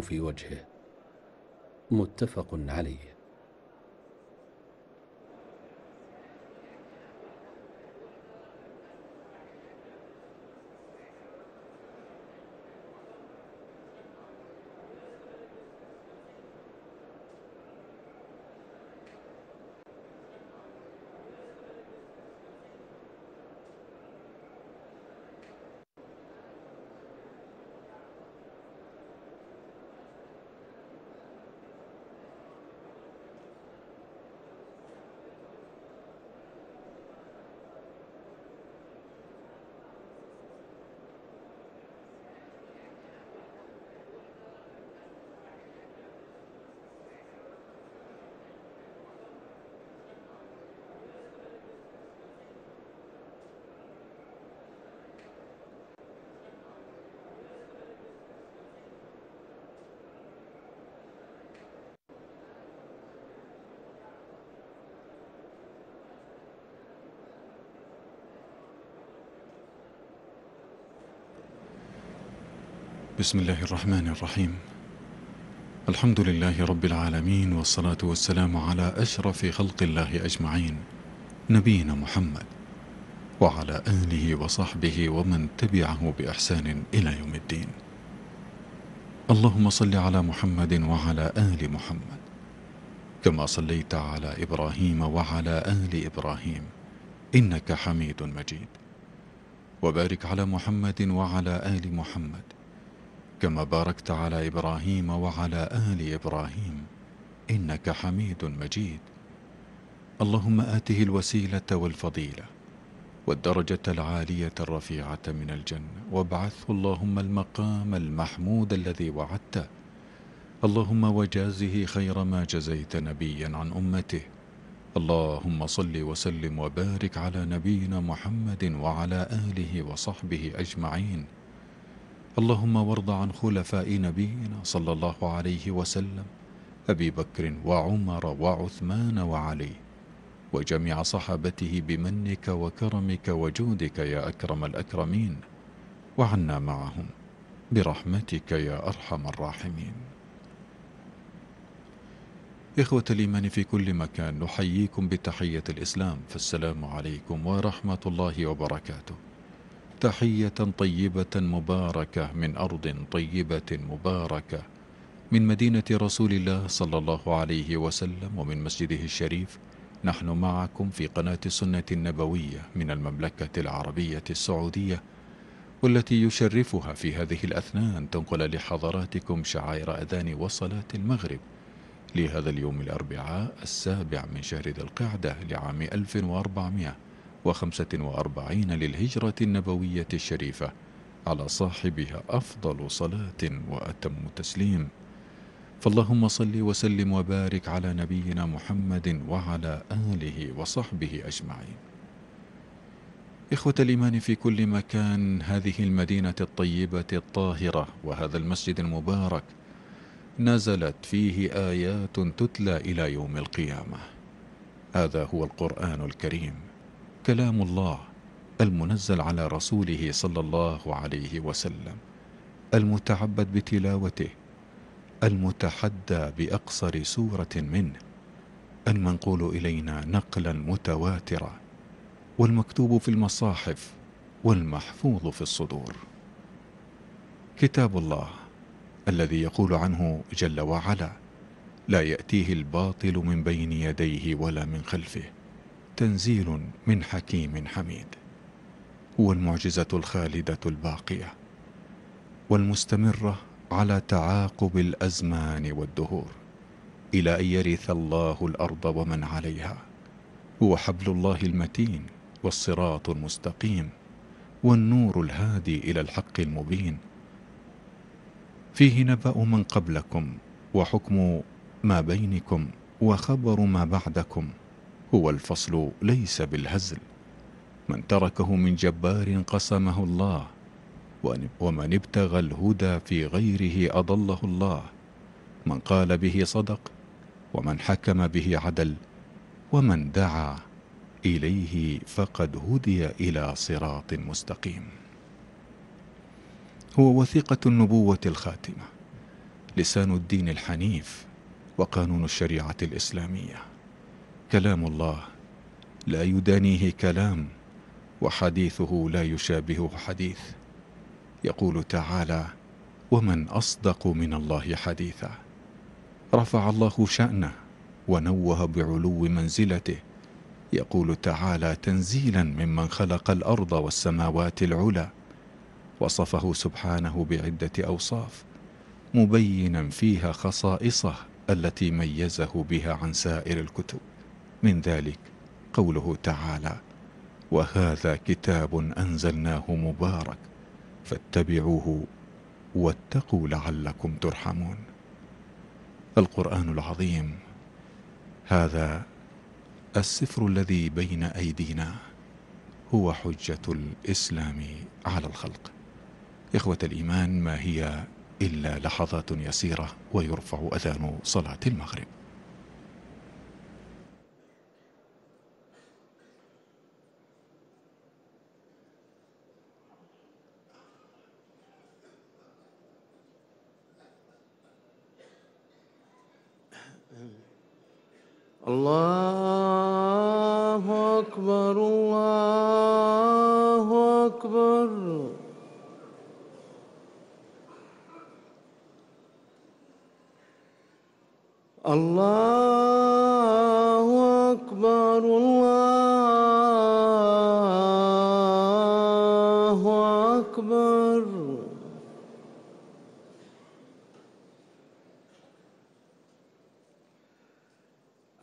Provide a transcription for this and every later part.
في وجهه. متفق عليه. بسم الله الرحمن الرحيم. الحمد لله رب العالمين والصلاة والسلام على أشرف خلق الله أجمعين نبينا محمد وعلى آله وصحبه ومن تبعه بإحسان إلى يوم الدين. اللهم صل على محمد وعلى آل محمد كما صليت على إبراهيم وعلى آل إبراهيم إنك حميد مجيد. وبارك على محمد وعلى آل محمد كما باركت على إبراهيم وعلى آل إبراهيم إنك حميد مجيد. اللهم آته الوسيلة والفضيلة والدرجة العالية الرفيعة من الجنة وابعثه اللهم المقام المحمود الذي وعدته. اللهم وجازه خير ما جزيت نبيا عن أمته. اللهم صل وسلم وبارك على نبينا محمد وعلى آله وصحبه أجمعين. اللهم وارض عن خلفاء نبينا صلى الله عليه وسلم أبي بكر وعمر وعثمان وعلي وجميع صحابته بمنك وكرمك وجودك يا أكرم الأكرمين وعنا معهم برحمتك يا أرحم الراحمين. إخوة الإيمان في كل مكان نحييكم بتحية الإسلام فالسلام عليكم ورحمة الله وبركاته. تحية طيبة مباركة من أرض طيبة مباركة من مدينة رسول الله صلى الله عليه وسلم ومن مسجده الشريف. نحن معكم في قناة السنة النبوية من المملكة العربية السعودية والتي يشرفها في هذه الأثناء أن تنقل لحضراتكم شعائر أذان وصلاة المغرب لهذا اليوم الأربعاء السابع من شهر ذي القعدة لعام 1400 وخمسة للهجرة النبوية الشريفة على صاحبها أفضل صلاة وأتم تسليم. فاللهم صل وسلم وبارك على نبينا محمد وعلى آله وصحبه أجمعين. إخوة الإيمان في كل مكان هذه المدينة الطيبة الطاهرة وهذا المسجد المبارك نزلت فيه آيات تتلى إلى يوم القيامة. هذا هو القرآن الكريم. كلام الله المنزل على رسوله صلى الله عليه وسلم المتعبد بتلاوته المتحدى بأقصر سورة منه المنقول إلينا نقلا متواترا والمكتوب في المصاحف والمحفوظ في الصدور. كتاب الله الذي يقول عنه جل وعلا لا يأتيه الباطل من بين يديه ولا من خلفه. تنزيل من حكيم حميد. هو المعجزة الخالدة الباقية والمستمرة على تعاقب الأزمان والدهور. إلى أن يرث الله الأرض ومن عليها. هو حبل الله المتين والصراط المستقيم والنور الهادي إلى الحق المبين. فيه نبأ من قبلكم وحكم ما بينكم وخبر ما بعدكم. هو الفصل ليس بالهزل. من تركه من جبار قسمه الله ومن ابتغى الهدى في غيره أضله الله. من قال به صدق ومن حكم به عدل ومن دعا إليه فقد هدي إلى صراط مستقيم. هو وثيقة النبوة الخاتمة لسان الدين الحنيف وقانون الشريعة الإسلامية. كلام الله. لا يدانيه كلام وحديثه لا يشابهه حديث. يقول تعالى ومن أصدق من الله حديثا. رفع الله شأنه ونوه بعلو منزلته. يقول تعالى تنزيلا ممن خلق الأرض والسماوات العلى وصفه سبحانه بعدة أوصاف مبينا فيها خصائصه التي ميزه بها عن سائر الكتب. من ذلك قوله تعالى وهذا كتاب أنزلناه مبارك فاتبعوه واتقوا لعلكم ترحمون. القرآن العظيم هذا السفر الذي بين أيدينا هو حجة الإسلام على الخلق. إخوة الإيمان ما هي إلا لحظات يسيرة ويرفع أذان صلاة المغرب. الله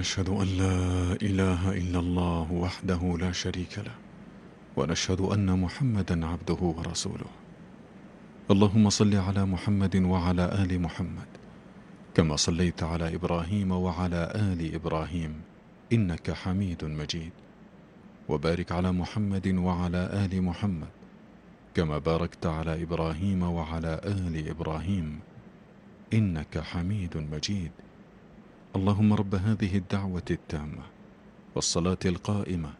ونحن نشهد أن لا إله إلا الله وحده لا شريك له ونشهد أن محمدا عبده ورسوله. اللهم صل على محمد وعلى آل محمد كما صليت على إبراهيم وعلى آل إبراهيم إنك حميد مجيد. وبارك على محمد وعلى آل محمد كما باركت على إبراهيم وعلى آل إبراهيم إنك حميد مجيد. اللهم رب هذه الدعوة التامة والصلاة القائمة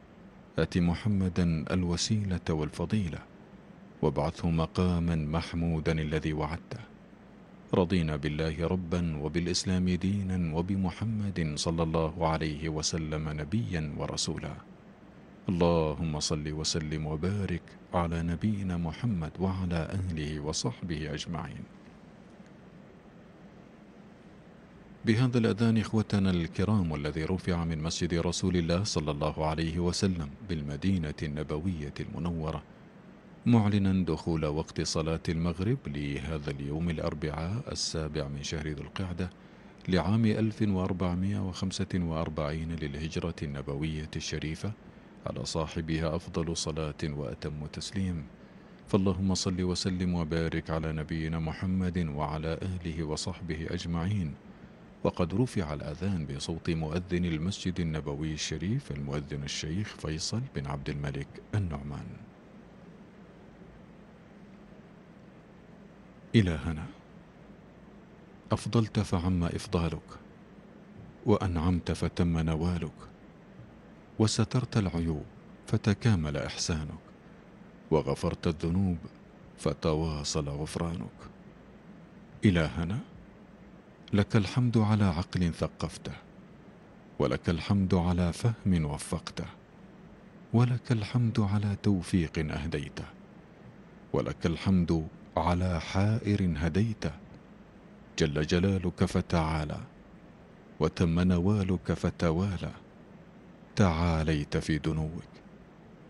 آت محمدا الوسيلة والفضيلة وابعثه مقاما محمودا الذي وعدته. رضينا بالله ربا وبالإسلام دينا وبمحمد صلى الله عليه وسلم نبيا ورسولا. اللهم صل وسلم وبارك على نبينا محمد وعلى أهله وصحبه أجمعين. بهذا الأذان إخوتنا الكرام والذي رفع من مسجد رسول الله صلى الله عليه وسلم بالمدينة النبوية المنورة معلنا دخول وقت صلاة المغرب لهذا اليوم الأربعاء السابع من شهر ذو القعدة لعام 1445 للهجرة النبوية الشريفة على صاحبها أفضل صلاة وأتم تسليم. فاللهم صل وسلم وبارك على نبينا محمد وعلى أهله وصحبه أجمعين. وقد رفع الأذان بصوت مؤذن المسجد النبوي الشريف المؤذن الشيخ فيصل بن عبد الملك النعمان. إلهنا أفضلت فعم إفضالك وأنعمت فتم نوالك وسترت العيوب فتكامل إحسانك وغفرت الذنوب فتواصل غفرانك. إلهنا لك الحمد على عقل ثقفته ولك الحمد على فهم وفقته ولك الحمد على توفيق أهديته ولك الحمد على حائر هديته. جل جلالك فتعالى وتم نوالك فتوالى. تعاليت في دنوك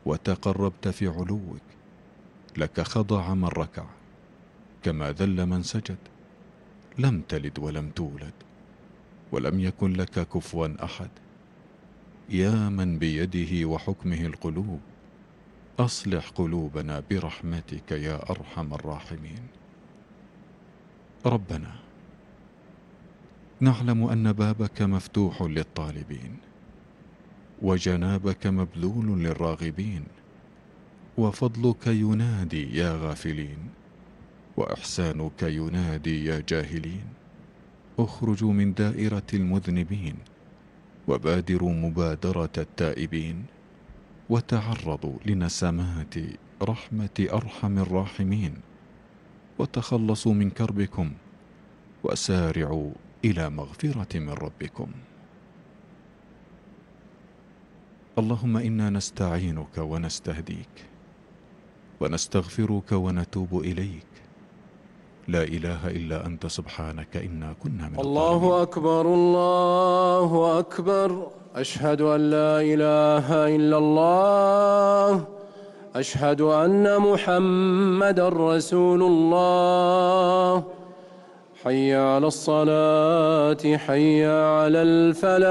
وتقربت في علوك. لك خضع من ركع كما ذل من سجد. لم تلد ولم تولد ولم يكن لك كفوا أحد. يا من بيده وحكمه القلوب أصلح قلوبنا برحمتك يا أرحم الراحمين. ربنا نعلم أن بابك مفتوح للطالبين وجنابك مبذول للراغبين وفضلك ينادي يا غافلين. وإحسانك ينادي يا جاهلين. اخرجوا من دائرة المذنبين وبادروا مبادرة التائبين. وتعرضوا لنسمات رحمة أرحم الراحمين. وتخلصوا من كربكم وسارعوا إلى مغفرة من ربكم. اللهم إنا نستعينك ونستهديك ونستغفرك ونتوب إليك. لا إله إلا أنت سبحانك إنا كنا من الله الظالمين. أكبر الله أكبر. أشهد أن لا إله إلا الله. أشهد أن محمد رسول الله. حي على الصلاة حي على الفلاح.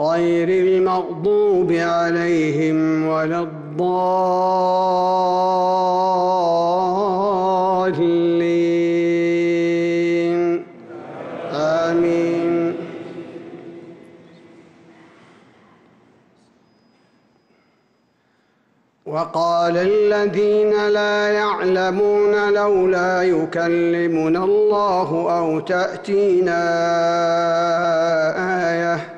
غير المغضوب عليهم ولا الضالين. آمين. وقال الذين لا يعلمون لولا يكلمنا الله أو تأتينا آية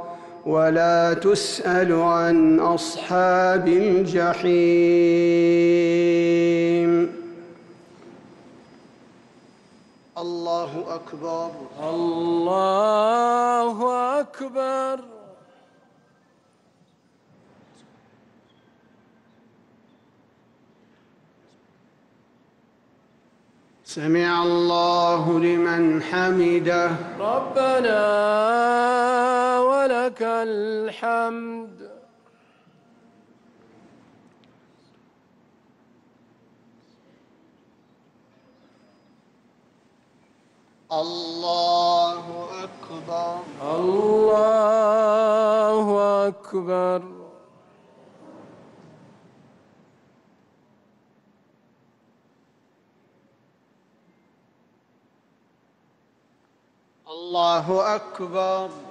ولا تسأل عن أصحاب الجحيم. الله أكبر. الله أكبر. سمع الله لمن حمده. ربنا ولك الحمد. الله أكبر. الله أكبر. الله أكبر.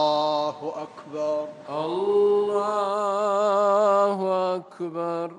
أكبر الله أكبر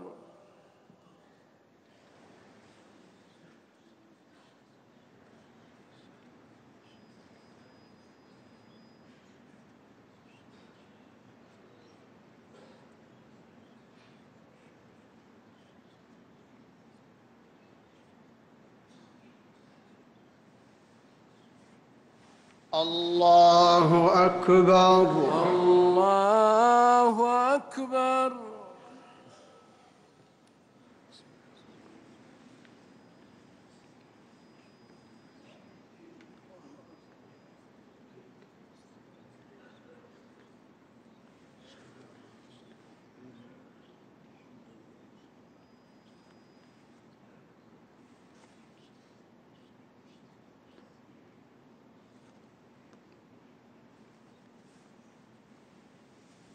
الله أكبر الله أكبر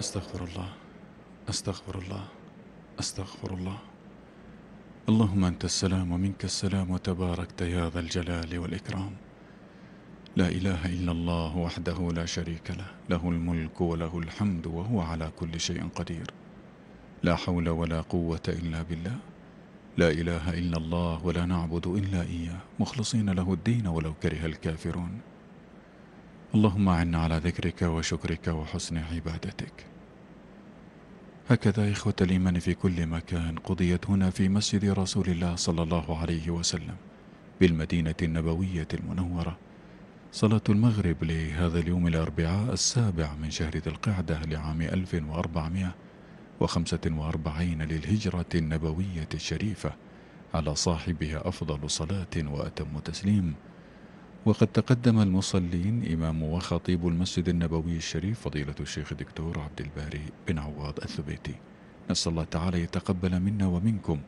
أستغفر الله أستغفر الله أستغفر الله. اللهم أنت السلام ومنك السلام وتباركت يا ذا الجلال والإكرام. لا إله إلا الله وحده لا شريك له له الملك وله الحمد وهو على كل شيء قدير. لا حول ولا قوة إلا بالله. لا إله إلا الله ولا نعبد إلا إياه. مخلصين له الدين ولو كره الكافرون. اللهم أعنا على ذكرك وشكرك وحسن عبادتك. هكذا إخوة الإيمان في كل مكان قضيت هنا في مسجد رسول الله صلى الله عليه وسلم بالمدينة النبوية المنورة. صلاة المغرب لهذا اليوم الأربعاء السابع من شهر ذي القعدة لعام 1445 للهجرة النبوية الشريفة على صاحبها أفضل صلاة وأتم تسليم. وقد تقدم المصلين إمام وخطيب المسجد النبوي الشريف فضيلة الشيخ الدكتور عبد الباري بن عواض الثبيتي. نسأل الله تعالى يتقبل منا ومنكم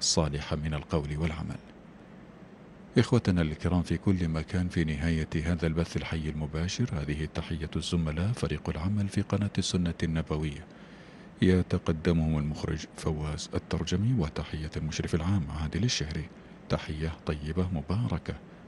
الصالح من القول والعمل. إخوتنا الكرام في كل مكان في نهاية هذا البث الحي المباشر هذه تحية الزملاء فريق العمل في قناة السنة النبوية. يتقدمهم المخرج فواز الترجمي وتحية المشرف العام عادل الشهري. تحية طيبة مباركة.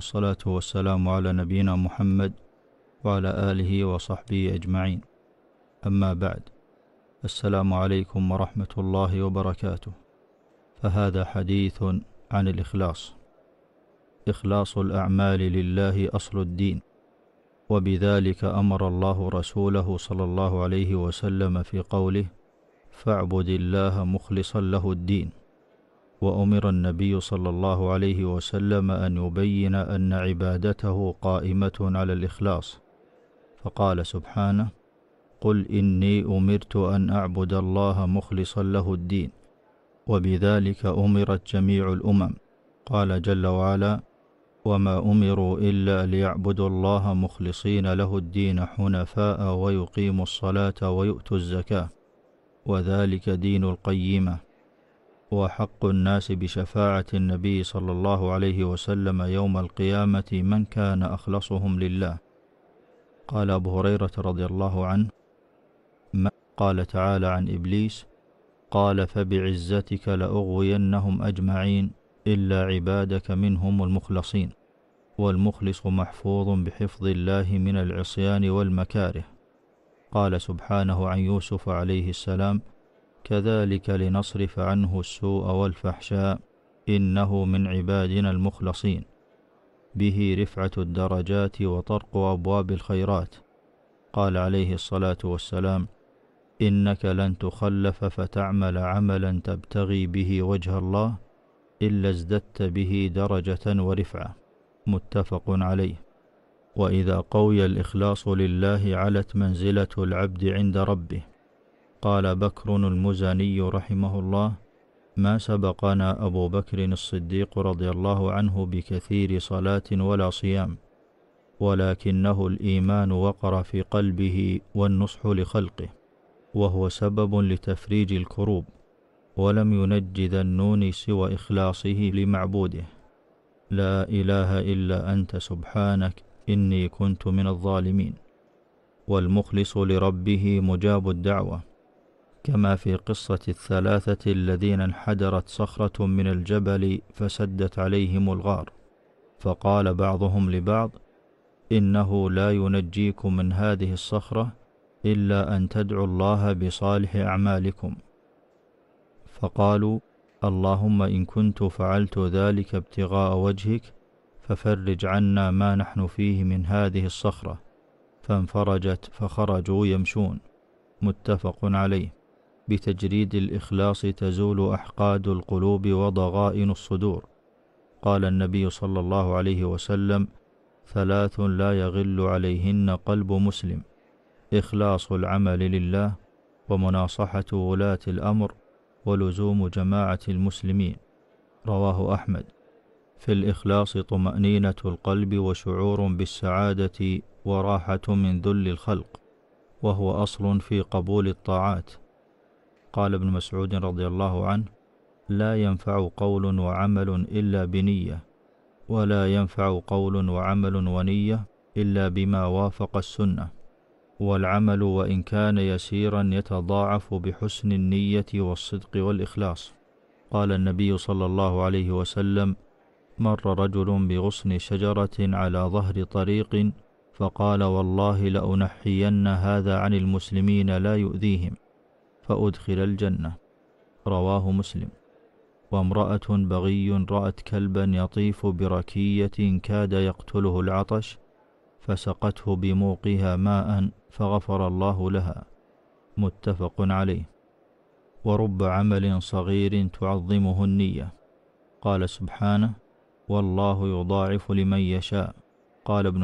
والصلاة والسلام على نبينا محمد وعلى آله وصحبه أجمعين. أما بعد السلام عليكم ورحمة الله وبركاته. فهذا حديث عن الإخلاص. إخلاص الأعمال لله أصل الدين وبذلك أمر الله رسوله صلى الله عليه وسلم في قوله فاعبد الله مخلصا له الدين. وأمر النبي صلى الله عليه وسلم أن يبين أن عبادته قائمة على الإخلاص. فقال سبحانه قل إني أمرت أن أعبد الله مخلصا له الدين وبذلك أمرت جميع الأمم. قال جل وعلا وما أمروا إلا ليعبدوا الله مخلصين له الدين حنفاء ويقيموا الصلاة ويؤتوا الزكاة وذلك دين القيمة. وحق الناس بشفاعة النبي صلى الله عليه وسلم يوم القيامة من كان أخلصهم لله. قال أبو هريرة رضي الله عنه ما قال تعالى عن إبليس قال فبعزتك لأغوينهم أجمعين إلا عبادك منهم المخلصين والمخلص محفوظ بحفظ الله من العصيان والمكاره. قال سبحانه عن يوسف عليه السلام كذلك لنصرف عنه السوء والفحشاء إنه من عبادنا المخلصين. به رفعة الدرجات وطرق أبواب الخيرات. قال عليه الصلاة والسلام إنك لن تخلف فتعمل عملا تبتغي به وجه الله إلا ازددت به درجة ورفعة. متفق عليه. وإذا قوي الإخلاص لله علت منزلة العبد عند ربه. قال بكر المزني رحمه الله ما سبقنا أبو بكر الصديق رضي الله عنه بكثير صلاة ولا صيام ولكنه الإيمان وقر في قلبه والنصح لخلقه وهو سبب لتفريج الكروب ولم ينج ذا النون سوى إخلاصه لمعبوده. لا إله إلا أنت سبحانك إني كنت من الظالمين. والمخلص لربه مجاب الدعوة. كما في قصة الثلاثة الذين انحدرت صخرة من الجبل فسدت عليهم الغار. فقال بعضهم لبعض إنه لا ينجيكم من هذه الصخرة إلا أن تدعوا الله بصالح أعمالكم. فقالوا اللهم إن كنت فعلت ذلك ابتغاء وجهك ففرج عنا ما نحن فيه من هذه الصخرة. فانفرجت فخرجوا يمشون. متفق عليه. بتجريد الإخلاص تزول أحقاد القلوب وضغائن الصدور. قال النبي صلى الله عليه وسلم ثلاث لا يغل عليهن قلب مسلم. إخلاص العمل لله ومناصحة ولاة الأمر ولزوم جماعة المسلمين. رواه أحمد. في الإخلاص طمأنينة القلب وشعور بالسعادة وراحة من ذل الخلق وهو أصل في قبول الطاعات. قال ابن مسعود رضي الله عنه لا ينفع قول وعمل إلا بنية ولا ينفع قول وعمل ونية إلا بما وافق السنة والعمل وإن كان يسيرا يتضاعف بحسن النية والصدق والإخلاص. قال النبي صلى الله عليه وسلم مر رجل بغصن شجرة على ظهر طريق فقال والله لأنحين هذا عن المسلمين لا يؤذيهم. فأدخل الجنة. رواه مسلم. وامرأة بغي رأت كلبا يطيف بركية كاد يقتله العطش فسقته بموقها ماء فغفر الله لها. متفق عليه. ورب عمل صغير تعظمه النية. قال سبحانه والله يضاعف لمن يشاء. قال ابن